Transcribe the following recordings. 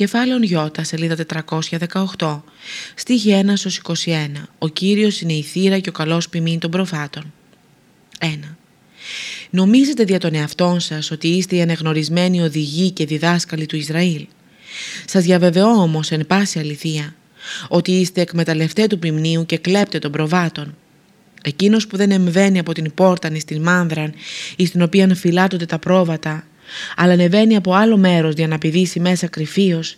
Κεφάλαιο Ι, σελίδα 418, στίχη 1 21. Ο Κύριος είναι η θύρα και ο καλός ποιμήν των προφάτων. 1. Νομίζετε δια των εαυτών σας ότι είστε οι αναγνωρισμένοι οδηγοί και διδάσκαλοι του Ισραήλ; Σας διαβεβαιώ όμως εν πάση αληθεία ότι είστε εκμεταλλευτέ του ποιμνίου και κλέπτε των προβάτων. Εκείνος που δεν εμβαίνει από την πόρτα στην μάνδραν εις την οποία φυλάτονται τα πρόβατα αλλά ανεβαίνει από άλλο μέρος για να πηδήσει μέσα κρυφίως,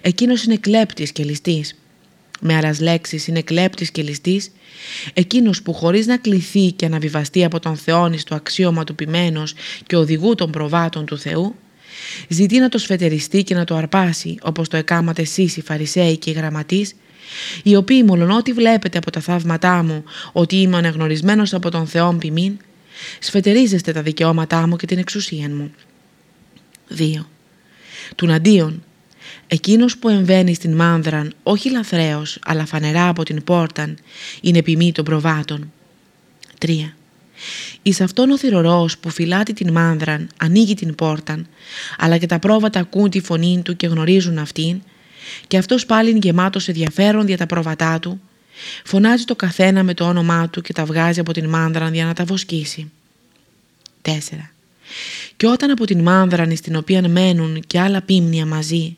εκείνος είναι κλέπτης και ληστής. Με άλλες λέξεις είναι κλέπτης και ληστής, εκείνος που χωρίς να κληθεί και να βιβαστεί από τον Θεόνι στο αξίωμα του ποιμένος και οδηγού των προβάτων του Θεού, ζητεί να το σφετεριστεί και να το αρπάσει όπως το εκάματε εσείς οι Φαρισαίοι και οι Γραμματείς, οι οποίοι μολονότι βλέπετε από τα θαύματά μου ότι είμαι αναγνωρισμένος από τον Θεό ποιμήν, σφετερίζεστε τα δικαιώματά μου και την εξουσία μου. 2. Τουναντίον, εκείνος που εμβαίνει στην μάνδραν όχι λαθρέως αλλά φανερά από την πόρταν είναι ποιμή των προβάτων. 3. Εις αυτόν ο θηρορός που φυλάτει την μάνδραν ανοίγει την πόρταν αλλά και τα πρόβατα ακούν τη φωνή του και γνωρίζουν αυτήν και αυτός πάλι γεμάτος ενδιαφέρον δια τα πρόβατά του φωνάζει το καθένα με το όνομά του και τα βγάζει από την μάνδραν για να τα βοσκήσει. 4. Και όταν από την μάνδρανη στην οποία μένουν και άλλα πίμνια μαζί,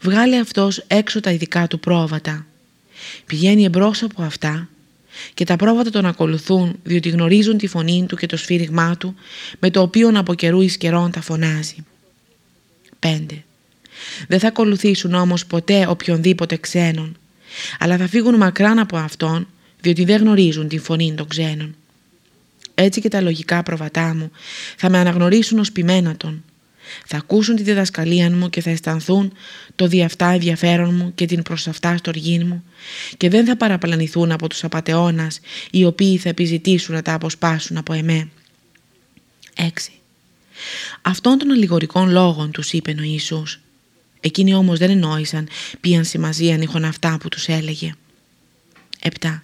βγάλει αυτός έξω τα ειδικά του πρόβατα. Πηγαίνει εμπρός από αυτά και τα πρόβατα τον ακολουθούν διότι γνωρίζουν τη φωνή του και το σφύριγμά του με το οποίο από καιρού εις καιρών τα φωνάζει. 5. Δεν θα ακολουθήσουν όμως ποτέ οποιονδήποτε ξένον αλλά θα φύγουν μακράν από αυτόν διότι δεν γνωρίζουν τη φωνή των ξένων. Έτσι και τα λογικά προβατά μου θα με αναγνωρίσουν ως ποιμένατον. Θα ακούσουν τη διδασκαλία μου και θα αισθανθούν το δι' αυτά ενδιαφέρον μου και την προς αυτά στοργή μου και δεν θα παραπλανηθούν από τους απατεώνας οι οποίοι θα επιζητήσουν να τα αποσπάσουν από εμέ. 6. Αυτών των αλληγορικών λόγων τους είπε ο Ιησούς. Εκείνοι όμως δεν εννοήσαν ποιαν σημασία είχαν αυτά που τους έλεγε. 7.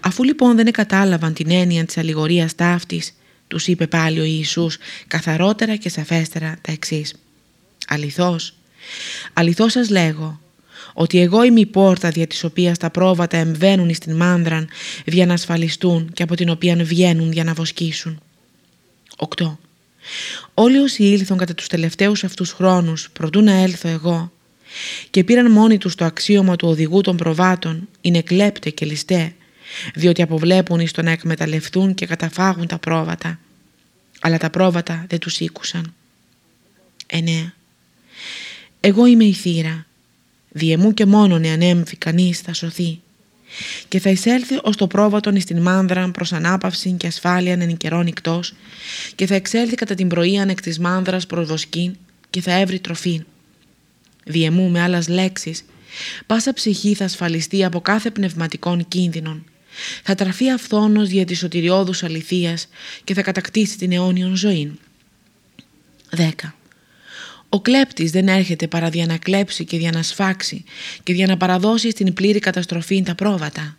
Αφού λοιπόν δεν κατάλαβαν την έννοια της αλληγορίας ταύτης, τους είπε πάλι ο Ιησούς καθαρότερα και σαφέστερα τα εξής. Αληθώς, αληθώς σας λέγω, ότι εγώ είμαι η πόρτα δια της οποίας τα πρόβατα εμβαίνουν στην μάνδραν για να ασφαλιστούν και από την οποία βγαίνουν για να βοσκήσουν. 8. Όλοι όσοι ήλθαν κατά τους τελευταίους αυτούς χρόνους προτού να έλθω εγώ και πήραν μόνοι τους το αξίωμα του οδηγού των προβάτων είναι κλέπτε και ληστέ διότι αποβλέπουν εις το να εκμεταλλευτούν και καταφάγουν τα πρόβατα, αλλά τα πρόβατα δεν τους ήκουσαν. 9. Εγώ είμαι η θύρα, διεμού και μόνον εάν έμφει κανείς θα σωθεί και θα εισέλθει ως το πρόβατον εις την μάνδρα προς ανάπαυση και ασφάλεια εν καιρό νυχτός και θα εξέλθει κατά την πρωίαν εκ της μάνδρας προς βοσκήν και θα έβρει τροφή. Διεμού με άλλες λέξεις, πάσα ψυχή θα ασφαλιστεί από κάθε πνευματικών κίνδυνων θα τραφεί αυθόνος δια της σωτηριώδους αληθείας και θα κατακτήσει την αιώνιον ζωή. 10. Ο κλέπτης δεν έρχεται παρά δια να κλέψει και δια να σφάξει και δια να παραδώσει στην πλήρη καταστροφή τα πρόβατα.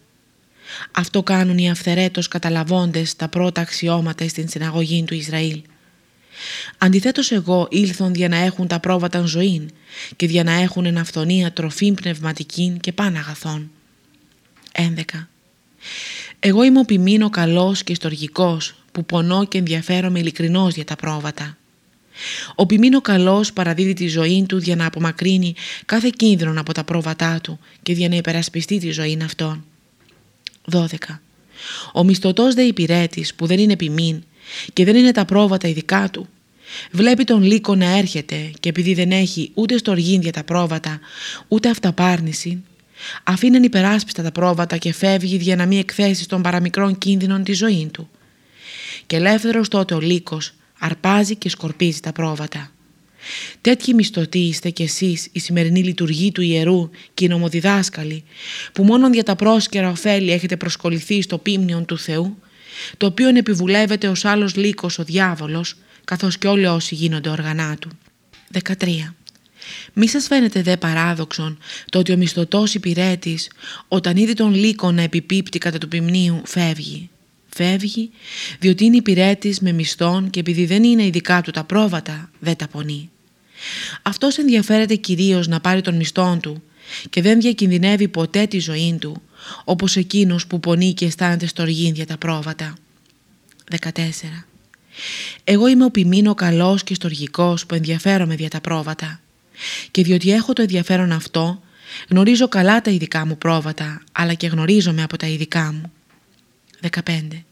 Αυτό κάνουν οι αυθερέτως καταλαβώντες τα πρώτα αξιώματα στην συναγωγή του Ισραήλ. Αντιθέτως εγώ ήλθον για να έχουν τα πρόβατα ζωή και για να έχουν εν αυθονία τροφή πνευματική και πάνε αγαθών. 11. Εγώ είμαι ο ποιμήνο καλός και στοργικός που πονώ και ενδιαφέρομαι ειλικρινώς για τα πρόβατα. Ο ποιμήνο καλός παραδίδει τη ζωή του για να απομακρύνει κάθε κίνδυνο από τα πρόβατά του και για να υπερασπιστεί τη ζωή αυτών. 12. Ο μισθωτός δε υπηρέτης που δεν είναι ποιμήν και δεν είναι τα πρόβατα ειδικά του Βλέπει τον λύκο να έρχεται και επειδή δεν έχει ούτε στοργήν για τα πρόβατα ούτε αυταπάρνηση αφήνει υπεράσπιστα τα πρόβατα και φεύγει για να μην εκθέσεις των παραμικρών κίνδυνων της ζωή του. Και ελεύθερος τότε ο λύκος αρπάζει και σκορπίζει τα πρόβατα. Τέτοιοι μισθωτοί είστε κι εσείς η σημερινή λειτουργή του ιερού και οι νομοδιδάσκαλοι που μόνον για τα πρόσκαιρα ωφέλη έχετε προσκοληθεί στο πίμνιον του Θεού το οποίο επιβουλεύεται ως άλλος λύκος ο διάβολος καθώς και όλοι όσοι γίνονται οργανά του. 13. Μη σας φαίνεται δε παράδοξον το ότι ο μισθωτός υπηρέτης όταν είδε τον λύκο να επιπίπτει κατά του ποιμνίου φεύγει. Φεύγει διότι είναι υπηρέτης με μισθόν και επειδή δεν είναι ειδικά του τα πρόβατα δεν τα πονεί. Αυτός ενδιαφέρεται κυρίως να πάρει τον μισθόν του και δεν διακινδυνεύει ποτέ τη ζωή του, όπως εκείνος που πονεί και αισθάνεται στοργήν για τα πρόβατα. 14. Εγώ είμαι ο ποιμήνο καλός και στοργικός που ενδιαφέρομαι για τα πρόβατα και διότι έχω το ενδιαφέρον αυτό γνωρίζω καλά τα ειδικά μου πρόβατα αλλά και γνωρίζομαι από τα ειδικά μου. 15.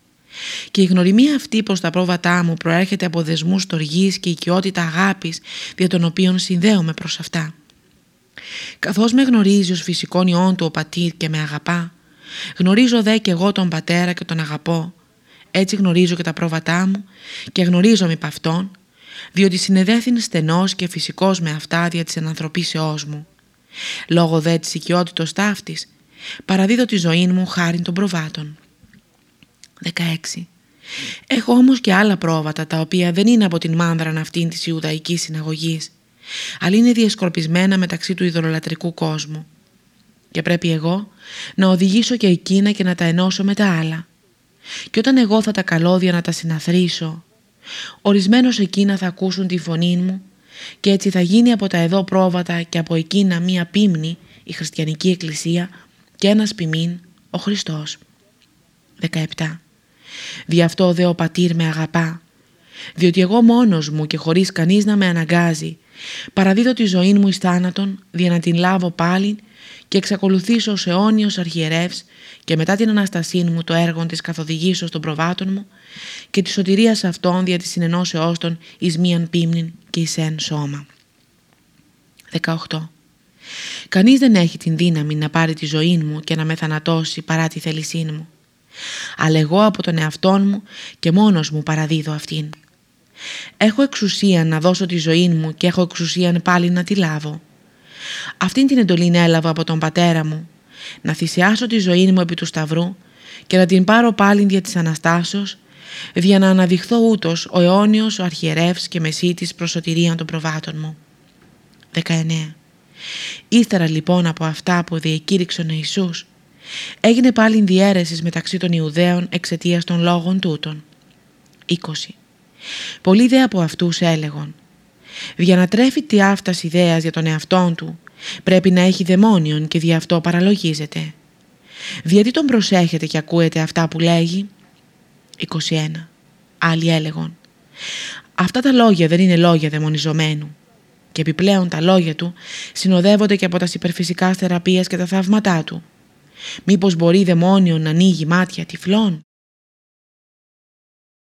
Και η γνωριμία αυτή προς τα πρόβατά μου προέρχεται από δεσμούς στοργής και οικειότητα αγάπης δια των οποίων συνδέομαι προς αυτά. Καθώς με γνωρίζει ως φυσικόν ιόν του ο πατήρ και με αγαπά, γνωρίζω δε και εγώ τον πατέρα και τον αγαπώ, έτσι γνωρίζω και τα πρόβατά μου και γνωρίζω με αυτόν, διότι συνεδέθην στενός και φυσικός με αυτά δια της ενανθρωπίσεώς μου. Λόγω δε της οικειότητος ταύτης, παραδίδω τη ζωή μου χάρη των προβάτων. 16. Έχω όμως και άλλα πρόβατα τα οποία δεν είναι από την μάνδραν αυτήν της Ιουδαϊκής συναγωγής αλλά είναι διασκορπισμένα μεταξύ του ειδωλολατρικού κόσμου. Και πρέπει εγώ να οδηγήσω και εκείνα και να τα ενώσω με τα άλλα. Και όταν εγώ θα τα καλώδια να τα συναθρήσω, ορισμένως εκείνα θα ακούσουν τη φωνή μου και έτσι θα γίνει από τα εδώ πρόβατα και από εκείνα μία πίμνη, η χριστιανική εκκλησία και ένας ποιμήν, ο Χριστός. 17. Δι' αυτό δε ο πατήρ με αγαπά, διότι εγώ μόνος μου και χωρίς κανείς να με αναγκάζει Παραδίδω τη ζωή μου εις θάνατον, για να την λάβω πάλι και εξακολουθήσω ως αιώνιος αρχιερεύς και μετά την Αναστασή μου το έργο της καθοδηγήσεως των προβάτων μου και τη σωτηρίας αυτών δια της συνενώσεώς των εις μίαν πίμνην και εις εν σώμα. 18. Κανείς δεν έχει την δύναμη να πάρει τη ζωή μου και να με θανατώσει παρά τη θέλησή μου. Αλλά εγώ από τον εαυτόν μου και μόνος μου παραδίδω αυτήν. Έχω εξουσία να δώσω τη ζωή μου και έχω εξουσία πάλι να τη λάβω. Αυτήν την εντολή έλαβα από τον πατέρα μου, να θυσιάσω τη ζωή μου επί του σταυρού και να την πάρω πάλι δια της Αναστάσεως, για να αναδειχθώ ούτως ο αιώνιος, ο αρχιερεύς και μεσίτης προς σωτηρία των προβάτων μου. 19. Ύστερα λοιπόν από αυτά που διεκήρυξε ο Ιησούς, έγινε πάλι διαίρεση μεταξύ των Ιουδαίων εξαιτίας των λόγων τούτων. 20. Πολλοί δε από αυτούς έλεγον «Για να τρέφει τη αυτάς ιδέας για τον εαυτόν του, πρέπει να έχει δαιμόνιον και δι' αυτό παραλογίζεται. Γιατί τον προσέχετε και ακούετε αυτά που λέγει» 21. Άλλοι έλεγον «Αυτά τα λόγια δεν είναι λόγια δαιμονιζομένου» και επιπλέον τα λόγια του συνοδεύονται και από τα υπερφυσικά θεραπείας και τα θαύματά του. Μήπως μπορεί δαιμόνιο να ανοίγει μάτια τυφλών;